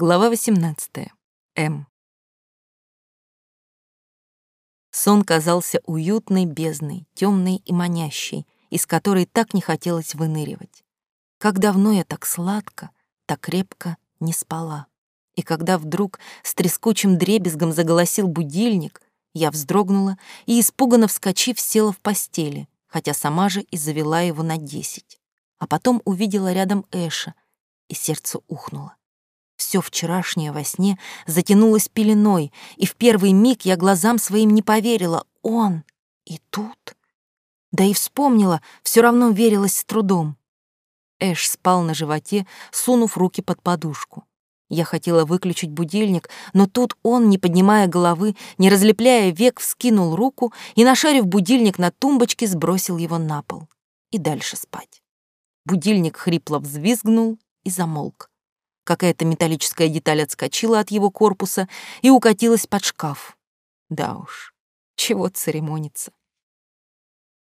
Глава 18. М. Сон казался уютной бездной, темной и манящей, из которой так не хотелось выныривать. Как давно я так сладко, так крепко не спала. И когда вдруг с трескучим дребезгом заголосил будильник, я вздрогнула и, испуганно вскочив, села в постели, хотя сама же и завела его на десять. А потом увидела рядом Эша, и сердце ухнуло. Все вчерашнее во сне затянулось пеленой, и в первый миг я глазам своим не поверила. Он и тут. Да и вспомнила, все равно верилась с трудом. Эш спал на животе, сунув руки под подушку. Я хотела выключить будильник, но тут он, не поднимая головы, не разлепляя век, вскинул руку и, нашарив будильник на тумбочке, сбросил его на пол. И дальше спать. Будильник хрипло взвизгнул и замолк. Какая-то металлическая деталь отскочила от его корпуса и укатилась под шкаф. Да уж, чего церемониться.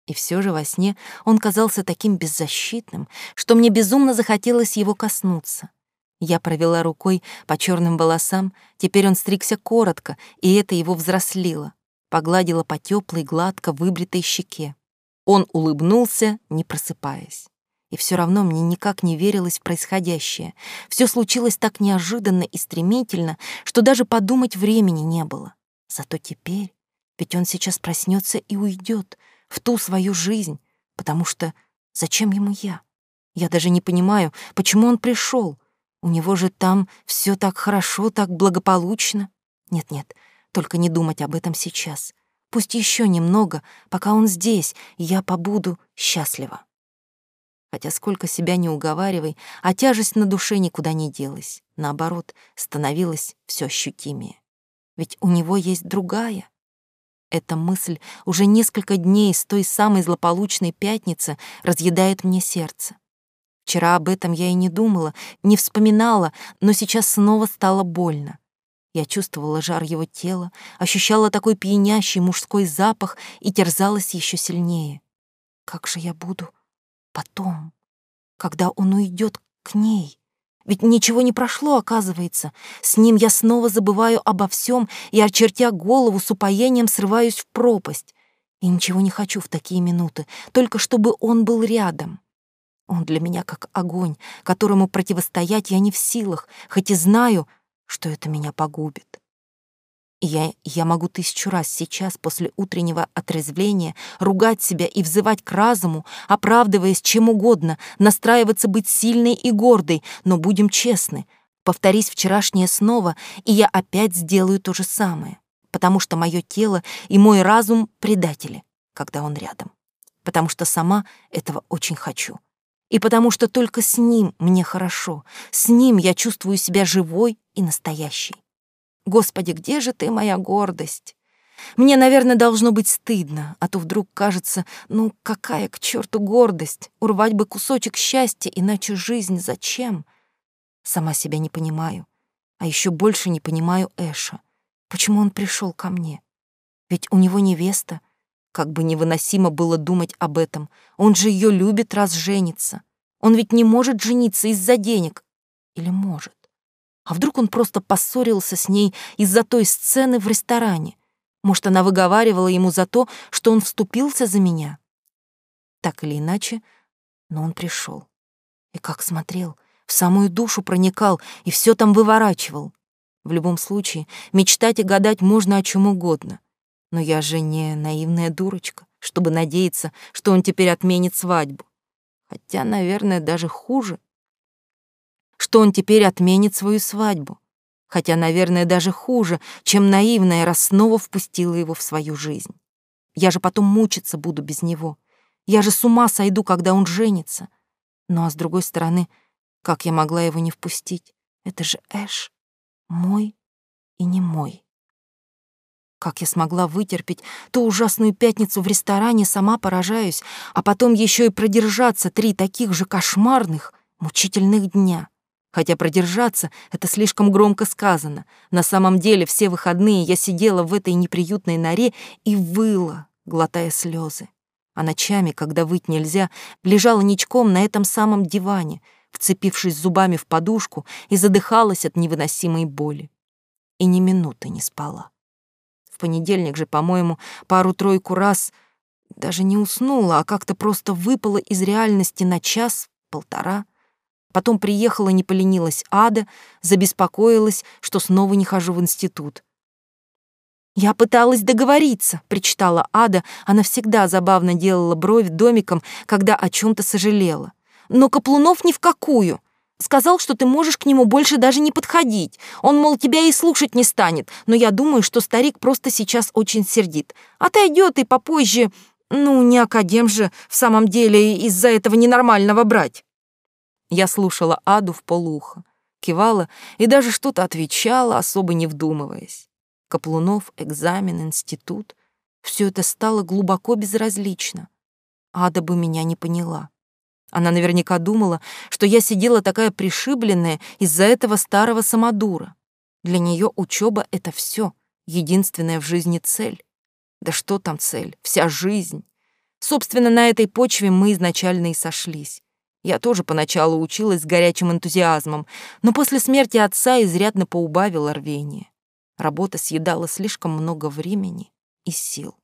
И все же во сне он казался таким беззащитным, что мне безумно захотелось его коснуться. Я провела рукой по черным волосам, теперь он стригся коротко, и это его взрослило. Погладила по теплой, гладко выбритой щеке. Он улыбнулся, не просыпаясь. И все равно мне никак не верилось в происходящее. Все случилось так неожиданно и стремительно, что даже подумать времени не было. Зато теперь, ведь он сейчас проснется и уйдет в ту свою жизнь, потому что зачем ему я? Я даже не понимаю, почему он пришел. У него же там все так хорошо, так благополучно. Нет-нет, только не думать об этом сейчас. Пусть еще немного, пока он здесь, я побуду счастлива хотя сколько себя не уговаривай, а тяжесть на душе никуда не делась. Наоборот, становилась все ощутимее. Ведь у него есть другая. Эта мысль уже несколько дней с той самой злополучной пятницы разъедает мне сердце. Вчера об этом я и не думала, не вспоминала, но сейчас снова стало больно. Я чувствовала жар его тела, ощущала такой пьянящий мужской запах и терзалась еще сильнее. Как же я буду Потом, когда он уйдет к ней. Ведь ничего не прошло, оказывается. С ним я снова забываю обо всем и, очертя голову, с упоением срываюсь в пропасть. И ничего не хочу в такие минуты, только чтобы он был рядом. Он для меня как огонь, которому противостоять я не в силах, хоть и знаю, что это меня погубит. Я, я могу тысячу раз сейчас, после утреннего отрезвления, ругать себя и взывать к разуму, оправдываясь чем угодно, настраиваться быть сильной и гордой, но будем честны. Повторись вчерашнее снова, и я опять сделаю то же самое, потому что мое тело и мой разум — предатели, когда он рядом. Потому что сама этого очень хочу. И потому что только с ним мне хорошо, с ним я чувствую себя живой и настоящей. Господи, где же ты, моя гордость? Мне, наверное, должно быть стыдно, а то вдруг кажется, ну какая к черту гордость? Урвать бы кусочек счастья, иначе жизнь зачем? Сама себя не понимаю. А еще больше не понимаю Эша. Почему он пришел ко мне? Ведь у него невеста. Как бы невыносимо было думать об этом. Он же ее любит, раз женится. Он ведь не может жениться из-за денег. Или может? А вдруг он просто поссорился с ней из-за той сцены в ресторане? Может, она выговаривала ему за то, что он вступился за меня? Так или иначе, но он пришел. И как смотрел, в самую душу проникал и все там выворачивал. В любом случае, мечтать и гадать можно о чем угодно. Но я же не наивная дурочка, чтобы надеяться, что он теперь отменит свадьбу. Хотя, наверное, даже хуже что он теперь отменит свою свадьбу. Хотя, наверное, даже хуже, чем наивная, раз снова впустила его в свою жизнь. Я же потом мучиться буду без него. Я же с ума сойду, когда он женится. Ну а с другой стороны, как я могла его не впустить? Это же Эш. Мой и не мой. Как я смогла вытерпеть ту ужасную пятницу в ресторане, сама поражаюсь, а потом еще и продержаться три таких же кошмарных, мучительных дня. Хотя продержаться — это слишком громко сказано. На самом деле все выходные я сидела в этой неприютной норе и выла, глотая слезы. А ночами, когда выть нельзя, лежала ничком на этом самом диване, вцепившись зубами в подушку и задыхалась от невыносимой боли. И ни минуты не спала. В понедельник же, по-моему, пару-тройку раз даже не уснула, а как-то просто выпала из реальности на час, полтора. Потом приехала, не поленилась Ада, забеспокоилась, что снова не хожу в институт. «Я пыталась договориться», — причитала Ада. Она всегда забавно делала бровь домиком, когда о чем то сожалела. «Но Каплунов ни в какую. Сказал, что ты можешь к нему больше даже не подходить. Он, мол, тебя и слушать не станет. Но я думаю, что старик просто сейчас очень сердит. Отойдет и попозже... Ну, не академ же в самом деле из-за этого ненормального брать». Я слушала Аду в полухо, кивала и даже что-то отвечала, особо не вдумываясь. Каплунов, экзамен, институт — все это стало глубоко безразлично. Ада бы меня не поняла. Она наверняка думала, что я сидела такая пришибленная из-за этого старого самодура. Для нее учеба — это все, единственная в жизни цель. Да что там цель? Вся жизнь. Собственно, на этой почве мы изначально и сошлись. Я тоже поначалу училась с горячим энтузиазмом, но после смерти отца изрядно поубавила рвение. Работа съедала слишком много времени и сил.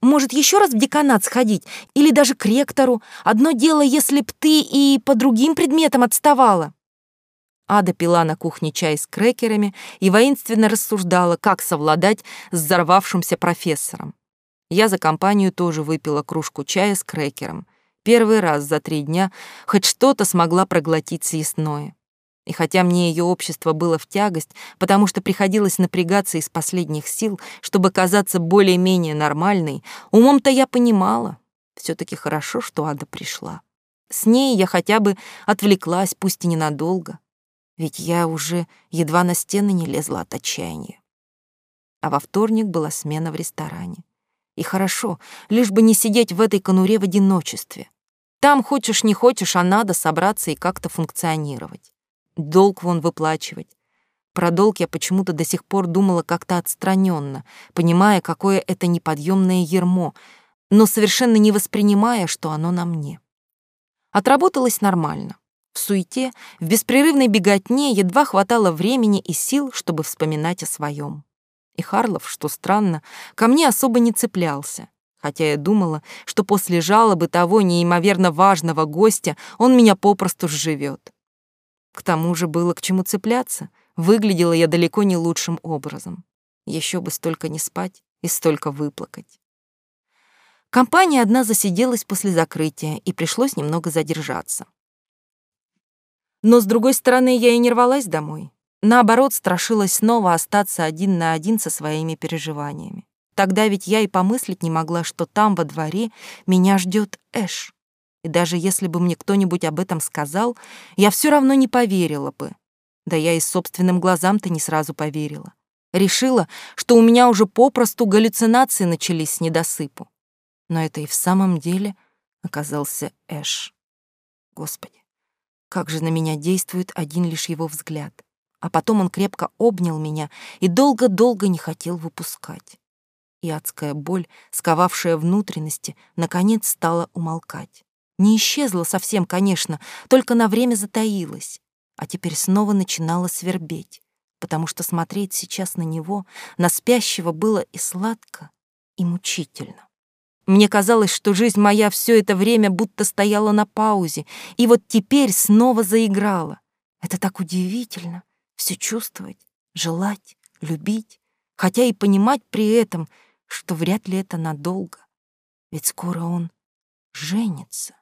Может, еще раз в деканат сходить? Или даже к ректору? Одно дело, если б ты и по другим предметам отставала. Ада пила на кухне чай с крекерами и воинственно рассуждала, как совладать с взорвавшимся профессором. Я за компанию тоже выпила кружку чая с крекером. Первый раз за три дня хоть что-то смогла проглотить съестное. И хотя мне ее общество было в тягость, потому что приходилось напрягаться из последних сил, чтобы казаться более-менее нормальной, умом-то я понимала. все таки хорошо, что Ада пришла. С ней я хотя бы отвлеклась, пусть и ненадолго. Ведь я уже едва на стены не лезла от отчаяния. А во вторник была смена в ресторане. И хорошо, лишь бы не сидеть в этой конуре в одиночестве. Там хочешь не хочешь, а надо собраться и как-то функционировать долг вон выплачивать. Про долг я почему-то до сих пор думала как-то отстраненно, понимая, какое это неподъемное ермо, но совершенно не воспринимая, что оно на мне. Отработалось нормально. В суете, в беспрерывной беготне едва хватало времени и сил, чтобы вспоминать о своем. И Харлов, что странно, ко мне особо не цеплялся, хотя я думала, что после жалобы того неимоверно важного гостя он меня попросту сживет. К тому же было к чему цепляться. Выглядела я далеко не лучшим образом. Еще бы столько не спать и столько выплакать. Компания одна засиделась после закрытия, и пришлось немного задержаться. Но, с другой стороны, я и не рвалась домой. Наоборот, страшилась снова остаться один на один со своими переживаниями. Тогда ведь я и помыслить не могла, что там, во дворе, меня ждет Эш. И даже если бы мне кто-нибудь об этом сказал, я все равно не поверила бы. Да я и собственным глазам-то не сразу поверила. Решила, что у меня уже попросту галлюцинации начались с недосыпу. Но это и в самом деле оказался Эш. Господи, как же на меня действует один лишь его взгляд. А потом он крепко обнял меня и долго-долго не хотел выпускать. И адская боль, сковавшая внутренности, наконец стала умолкать. Не исчезла совсем, конечно, только на время затаилась, а теперь снова начинала свербеть, потому что смотреть сейчас на него, на спящего, было и сладко, и мучительно. Мне казалось, что жизнь моя все это время будто стояла на паузе, и вот теперь снова заиграла. Это так удивительно — все чувствовать, желать, любить, хотя и понимать при этом, что вряд ли это надолго, ведь скоро он женится.